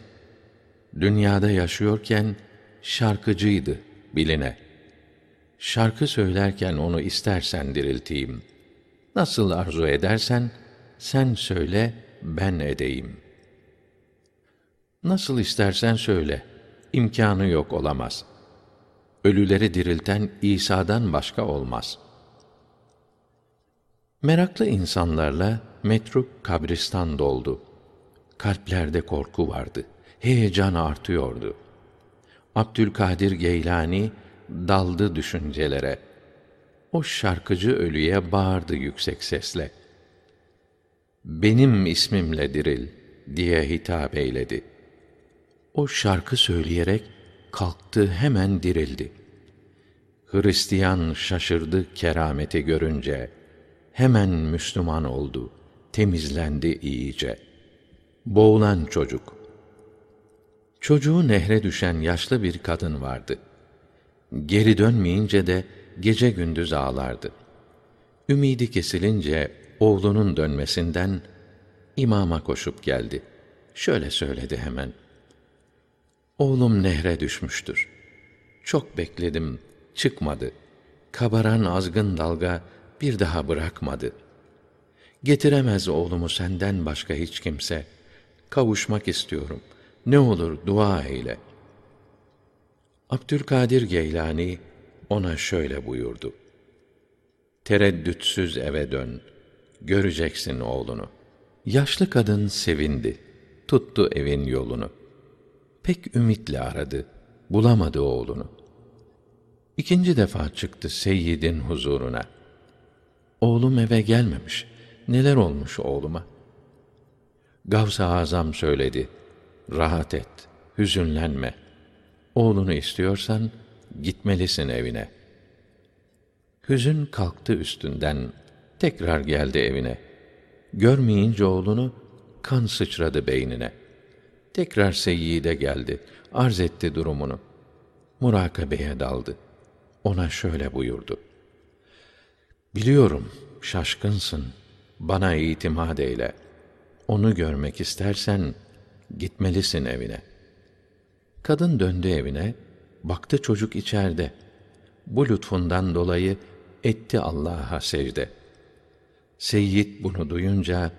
dünyada yaşıyorken şarkıcıydı biline. Şarkı söylerken onu istersen dirilteyim. Nasıl arzu edersen sen söyle ben edeyim. Nasıl istersen söyle. İmkanı yok olamaz. Ölüleri dirilten İsa'dan başka olmaz. Meraklı insanlarla metruk kabristan doldu. Kalplerde korku vardı. Heyecan artıyordu. Abdülkadir Geylani daldı düşüncelere. O şarkıcı ölüye bağırdı yüksek sesle. Benim ismimle diril diye hitap eyledi. O şarkı söyleyerek kalktı hemen dirildi. Hristiyan şaşırdı kerameti görünce. Hemen Müslüman oldu, temizlendi iyice. Boğulan çocuk. Çocuğu nehre düşen yaşlı bir kadın vardı. Geri dönmeyince de gece gündüz ağlardı. Ümidi kesilince oğlunun dönmesinden imama koşup geldi. Şöyle söyledi hemen. Oğlum nehre düşmüştür. Çok bekledim, çıkmadı. Kabaran azgın dalga bir daha bırakmadı. Getiremez oğlumu senden başka hiç kimse. Kavuşmak istiyorum. Ne olur dua eyle. Abdülkadir Geylani ona şöyle buyurdu. Tereddütsüz eve dön. Göreceksin oğlunu. Yaşlı kadın sevindi. Tuttu evin yolunu. Pek ümitle aradı. Bulamadı oğlunu. İkinci defa çıktı Seyyid'in huzuruna. Oğlum eve gelmemiş. Neler olmuş oğluma? Gavs-ı Azam söyledi. Rahat et, hüzünlenme. Oğlunu istiyorsan gitmelisin evine. Hüzün kalktı üstünden, tekrar geldi evine. Görmeyince oğlunu kan sıçradı beynine. Tekrar Seyyid'e geldi, arz etti durumunu. Murakabeye daldı. Ona şöyle buyurdu. Biliyorum, şaşkınsın. Bana itimat eyle. Onu görmek istersen, gitmelisin evine. Kadın döndü evine, baktı çocuk içeride. Bu lütfundan dolayı etti Allah'a secde. Seyyid bunu duyunca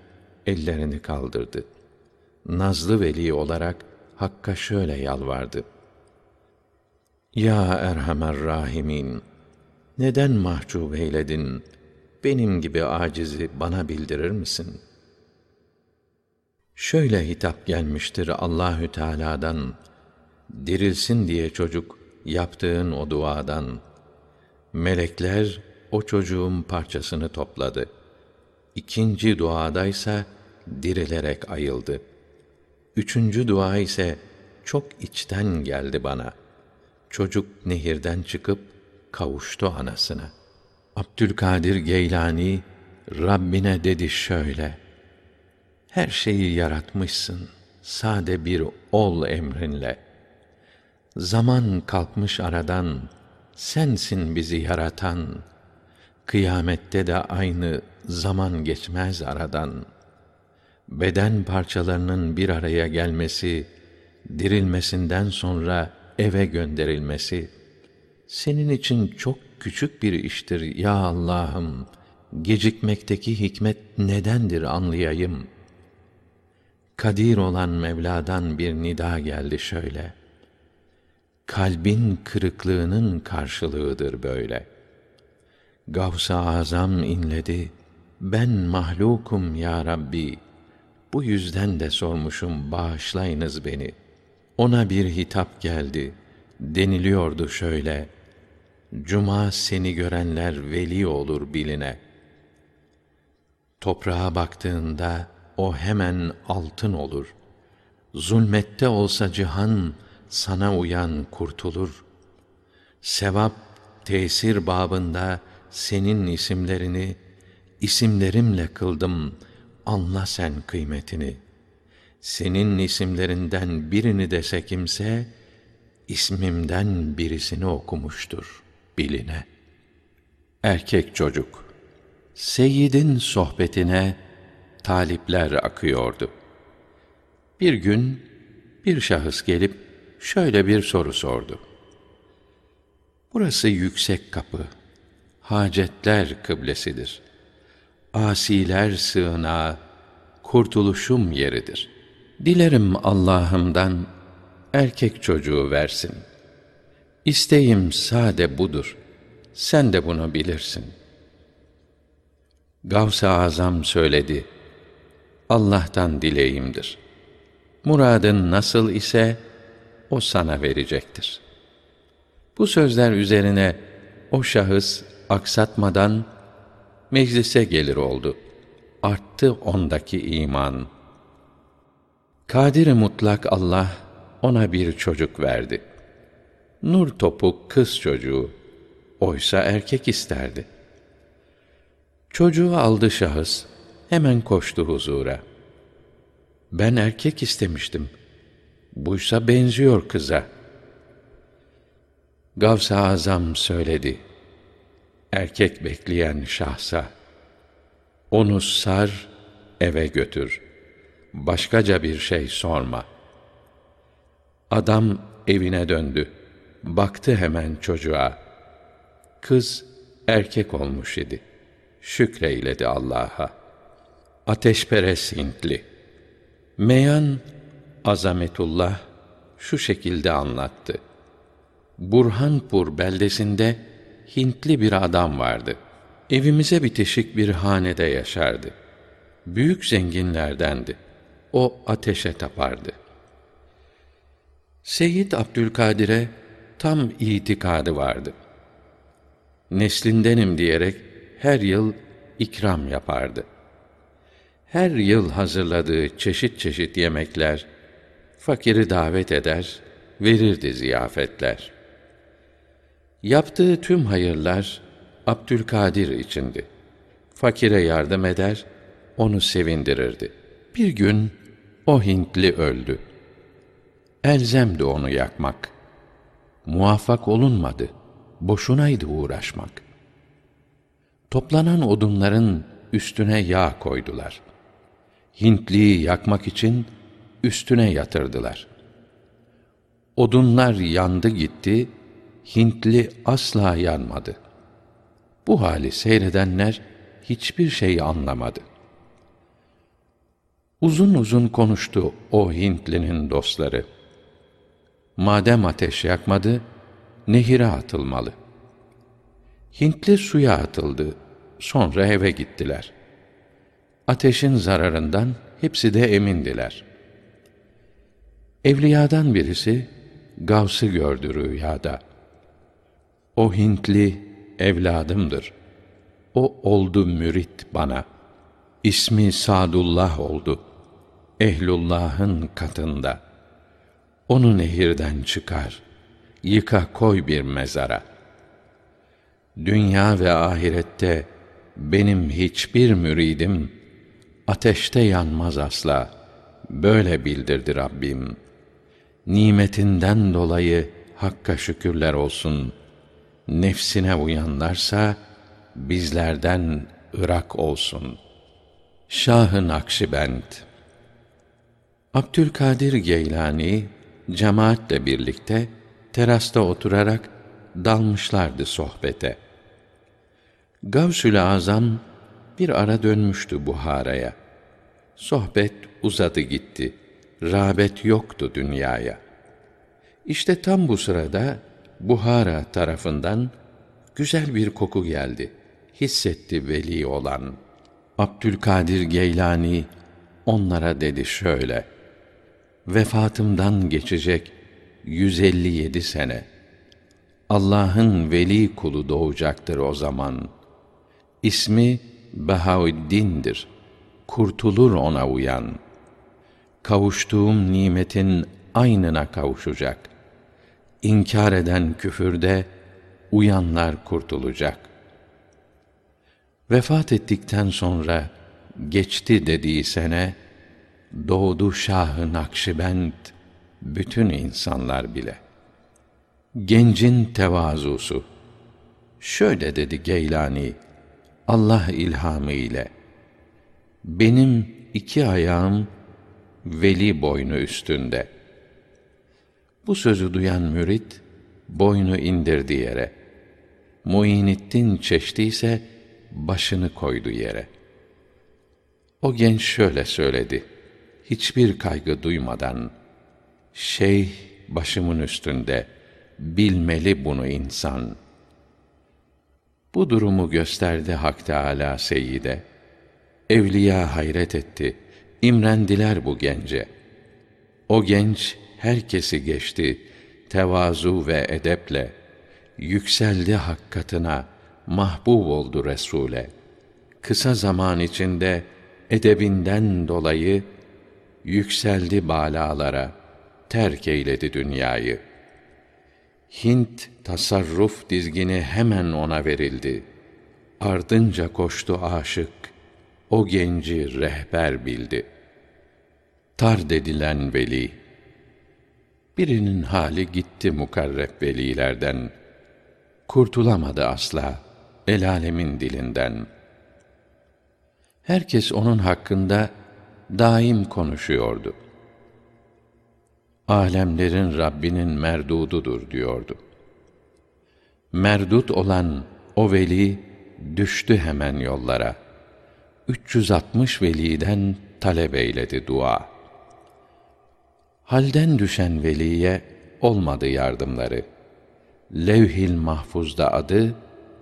ellerini kaldırdı. Nazlı veli olarak Hakk'a şöyle yalvardı. Ya Erhamer Rahimin, neden mahcup eyledin? Benim gibi acizi bana bildirir misin? Şöyle hitap gelmiştir Allahü Teala'dan. Dirilsin diye çocuk yaptığın o duadan. Melekler o çocuğun parçasını topladı. İkinci duadaysa dirilerek ayıldı. Üçüncü dua ise çok içten geldi bana. Çocuk nehirden çıkıp kavuştu anasına. Abdülkadir Geylani Rabbine dedi şöyle: Her şeyi yaratmışsın sade bir ol emrinle. Zaman kalkmış aradan sensin bizi yaratan. Kıyamette de aynı zaman geçmez aradan. Beden parçalarının bir araya gelmesi, dirilmesinden sonra eve gönderilmesi senin için çok küçük bir iştir ya Allah'ım. Gecikmekteki hikmet nedendir anlayayım. Kadir olan Mevla'dan bir nida geldi şöyle. Kalbin kırıklığının karşılığıdır böyle. Gavs-ı Azam inledi. Ben mahlukum ya Rabbi. Bu yüzden de sormuşum bağışlayınız beni. Ona bir hitap geldi. Deniliyordu şöyle: Cuma seni görenler veli olur biline. Toprağa baktığında o hemen altın olur. Zulmette olsa cihan sana uyan kurtulur. Sevap tesir babında senin isimlerini isimlerimle kıldım. Anla sen kıymetini. Senin isimlerinden birini dese kimse ismimden birisini okumuştur.'' biline. Erkek çocuk Seyyid'in sohbetine talipler akıyordu. Bir gün bir şahıs gelip şöyle bir soru sordu. Burası yüksek kapı, hacetler kıblesidir. Asiler sığınağı, kurtuluşum yeridir. Dilerim Allah'ımdan erkek çocuğu versin. İsteğim sade budur. Sen de bunu bilirsin. Gavs-ı Azam söyledi. Allah'tan dileğimdir. Muradın nasıl ise o sana verecektir. Bu sözler üzerine o şahıs aksatmadan meclise gelir oldu. Arttı ondaki iman. Kadir mutlak Allah ona bir çocuk verdi. Nur topuk kız çocuğu, oysa erkek isterdi. Çocuğu aldı şahıs, hemen koştu huzura. Ben erkek istemiştim. Buysa benziyor kıza. Gavs-ı Azam söyledi. Erkek bekleyen şahsa, onu sar, eve götür. Başkaca bir şey sorma. Adam evine döndü. Baktı hemen çocuğa. Kız erkek olmuş idi. Şükreyledi Allah'a. Ateşperest Hintli. Meyan Azametullah şu şekilde anlattı. Burhanpur beldesinde Hintli bir adam vardı. Evimize bitişik bir hanede yaşardı. Büyük zenginlerdendi. O ateşe tapardı. Seyyid Abdülkadir'e tam itikadı vardı. Neslindenim diyerek her yıl ikram yapardı. Her yıl hazırladığı çeşit çeşit yemekler, fakiri davet eder, verirdi ziyafetler. Yaptığı tüm hayırlar Abdülkadir içindi. Fakire yardım eder, onu sevindirirdi. Bir gün o Hintli öldü. Elzemdi onu yakmak. Muvaffak olunmadı. Boşunaydı uğraşmak. Toplanan odunların üstüne yağ koydular. Hintliyi yakmak için üstüne yatırdılar. Odunlar yandı gitti, Hintli asla yanmadı. Bu hali seyredenler hiçbir şey anlamadı. Uzun uzun konuştu o Hintlinin dostları. Madem ateş yakmadı, nehire atılmalı. Hintli suya atıldı, sonra eve gittiler. Ateşin zararından hepsi de emindiler. Evliyadan birisi Gavs'ı gördü rüyada. O Hintli evladımdır. O oldu mürit bana. İsmi Sadullah oldu. Ehlullah'ın katında. Onu nehirden çıkar. Yıka koy bir mezara. Dünya ve ahirette benim hiçbir müridim ateşte yanmaz asla. Böyle bildirdi Rabbim. Nimetinden dolayı Hakk'a şükürler olsun.'' Nefsine uyanlarsa bizlerden ırak olsun. Şahın Akşibend Abdülkadir Geylani cemaatle birlikte terasta oturarak dalmışlardı sohbete. Gavsül Azam bir ara dönmüştü Buhara'ya. Sohbet uzadı gitti. Rağbet yoktu dünyaya. İşte tam bu sırada Buhara tarafından güzel bir koku geldi. Hissetti veli olan. Abdülkadir Geylani onlara dedi şöyle: Vefatımdan geçecek 157 sene. Allah'ın veli kulu doğacaktır o zaman. İsmi Bahaüddin'dir. Kurtulur ona uyan. Kavuştuğum nimetin aynına kavuşacak.'' İnkar eden küfürde uyanlar kurtulacak. Vefat ettikten sonra geçti dediği sene doğdu Şah-ı Nakşibend bütün insanlar bile. Gencin tevazusu. Şöyle dedi Geylani Allah ilhamı ile benim iki ayağım veli boynu üstünde.'' Bu sözü duyan mürit boynu indirdi yere. Muinettin çeşti ise başını koydu yere. O genç şöyle söyledi. Hiçbir kaygı duymadan Şeyh başımın üstünde. Bilmeli bunu insan. Bu durumu gösterdi Hak Teâlâ Seyyid'e. Evliya hayret etti. İmrendiler bu gence. O genç herkesi geçti. Tevazu ve edeple yükseldi hak katına, mahbub oldu Resûle. Kısa zaman içinde edebinden dolayı yükseldi balalara, terk eyledi dünyayı. Hint tasarruf dizgini hemen ona verildi. Ardınca koştu aşık, o genci rehber bildi. Tar dedilen veli, birinin hali gitti mukarreb velilerden, kurtulamadı asla el alemin dilinden. Herkes onun hakkında daim konuşuyordu. Alemlerin Rabbinin merdududur diyordu. Merdut olan o veli düştü hemen yollara. 360 veliden talep eyledi dua. Halden düşen veliye olmadı yardımları. Levhil mahfuzda adı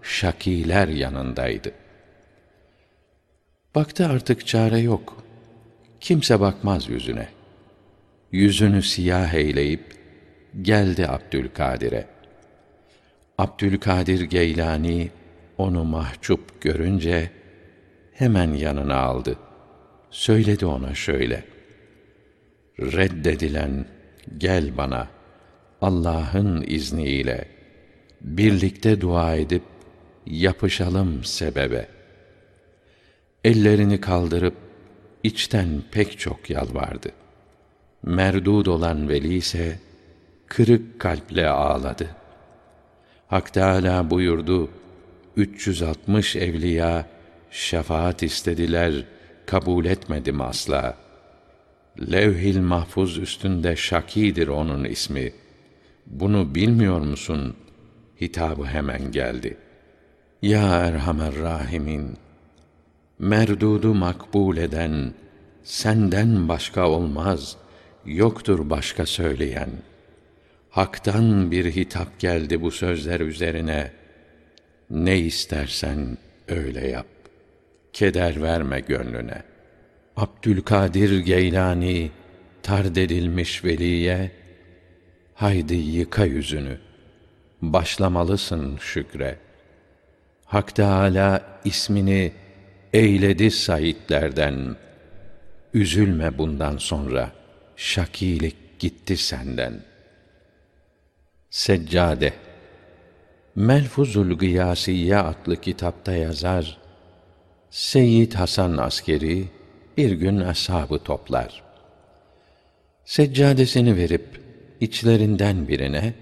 şakiler yanındaydı. Baktı artık çare yok. Kimse bakmaz yüzüne. Yüzünü siyah eyleyip geldi Abdülkadir'e. Abdülkadir Geylani onu mahcup görünce hemen yanına aldı. Söyledi ona şöyle: Reddedilen gel bana Allah'ın izniyle birlikte dua edip yapışalım sebebe. Ellerini kaldırıp içten pek çok yalvardı. Merdud olan veli ise kırık kalple ağladı. Hak Teâlâ buyurdu, 360 evliya şefaat istediler, kabul etmedim asla. Levhil mahfuz üstünde şakidir onun ismi. Bunu bilmiyor musun? Hitabı hemen geldi. Ya Erhamer Rahimin, merdudu makbul eden, senden başka olmaz, yoktur başka söyleyen. Hak'tan bir hitap geldi bu sözler üzerine. Ne istersen öyle yap. Keder verme gönlüne. Abdülkadir Geylani tard edilmiş veliye haydi yıka yüzünü. Başlamalısın şükre. Hak Teâlâ ismini eyledi sayitlerden. Üzülme bundan sonra, şakilik gitti senden. Seccade Melfuzul Gıyasiye adlı kitapta yazar, Seyyid Hasan askeri bir gün ashabı toplar. Seccadesini verip içlerinden birine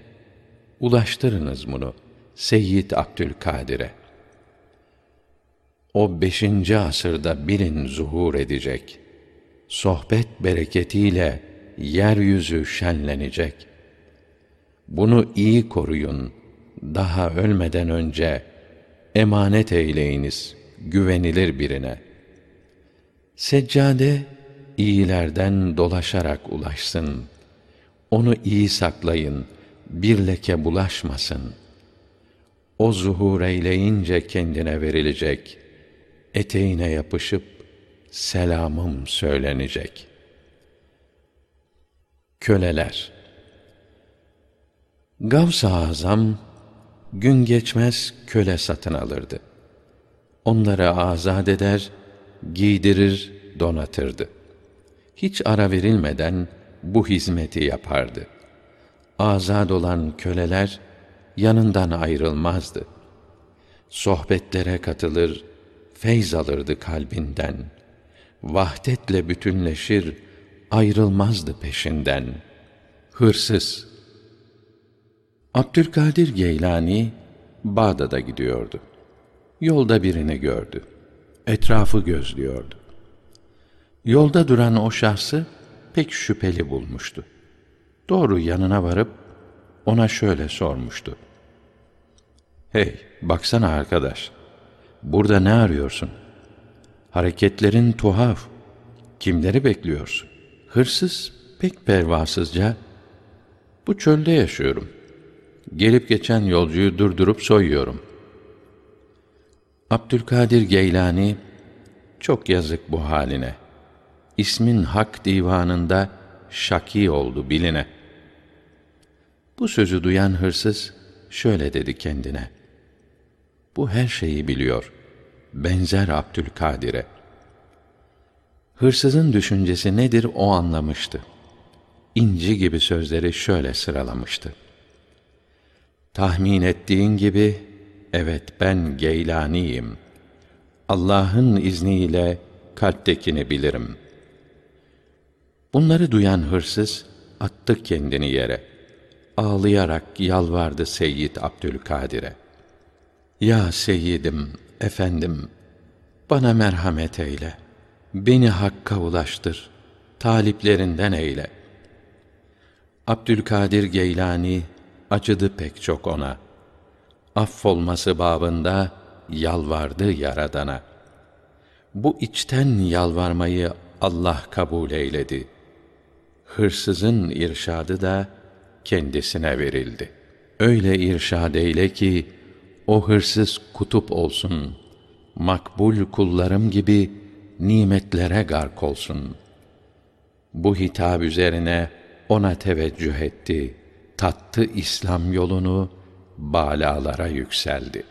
ulaştırınız bunu Seyyid Abdülkadir'e. O beşinci asırda bilin zuhur edecek. Sohbet bereketiyle yeryüzü şenlenecek. Bunu iyi koruyun. Daha ölmeden önce emanet eyleyiniz güvenilir birine. Seccade iyilerden dolaşarak ulaşsın. Onu iyi saklayın, bir leke bulaşmasın. O zuhur eyleyince kendine verilecek.'' eteğine yapışıp selamım söylenecek. Köleler Gavs-ı Azam gün geçmez köle satın alırdı. Onları azad eder, giydirir, donatırdı. Hiç ara verilmeden bu hizmeti yapardı. Azad olan köleler yanından ayrılmazdı. Sohbetlere katılır, feyz alırdı kalbinden. Vahdetle bütünleşir, ayrılmazdı peşinden. Hırsız Abdülkadir Geylani Bağdat'a gidiyordu. Yolda birini gördü. Etrafı gözlüyordu. Yolda duran o şahsı pek şüpheli bulmuştu. Doğru yanına varıp ona şöyle sormuştu. Hey, baksana arkadaş, Burada ne arıyorsun? Hareketlerin tuhaf. Kimleri bekliyorsun? Hırsız pek pervasızca, Bu çölde yaşıyorum. Gelip geçen yolcuyu durdurup soyuyorum. Abdülkadir Geylani çok yazık bu haline. İsmin Hak divanında şaki oldu biline. Bu sözü duyan hırsız şöyle dedi kendine. Bu her şeyi biliyor. Benzer Abdülkadir'e. Hırsızın düşüncesi nedir o anlamıştı. İnci gibi sözleri şöyle sıralamıştı. Tahmin ettiğin gibi, evet ben Geylaniyim. Allah'ın izniyle kalptekini bilirim. Bunları duyan hırsız, attı kendini yere. Ağlayarak yalvardı Seyyid Abdülkadir'e. Ya Seyyidim, efendim, bana merhamet eyle. Beni hakka ulaştır. Taliplerinden eyle. Abdülkadir Geylani acıdı pek çok ona. Affolması babında yalvardı Yaradan'a. Bu içten yalvarmayı Allah kabul eyledi. Hırsızın irşadı da kendisine verildi. Öyle irşad eyle ki o hırsız kutup olsun. Makbul kullarım gibi nimetlere gark olsun. Bu hitap üzerine ona teveccüh etti. Tattı İslam yolunu, balalara yükseldi.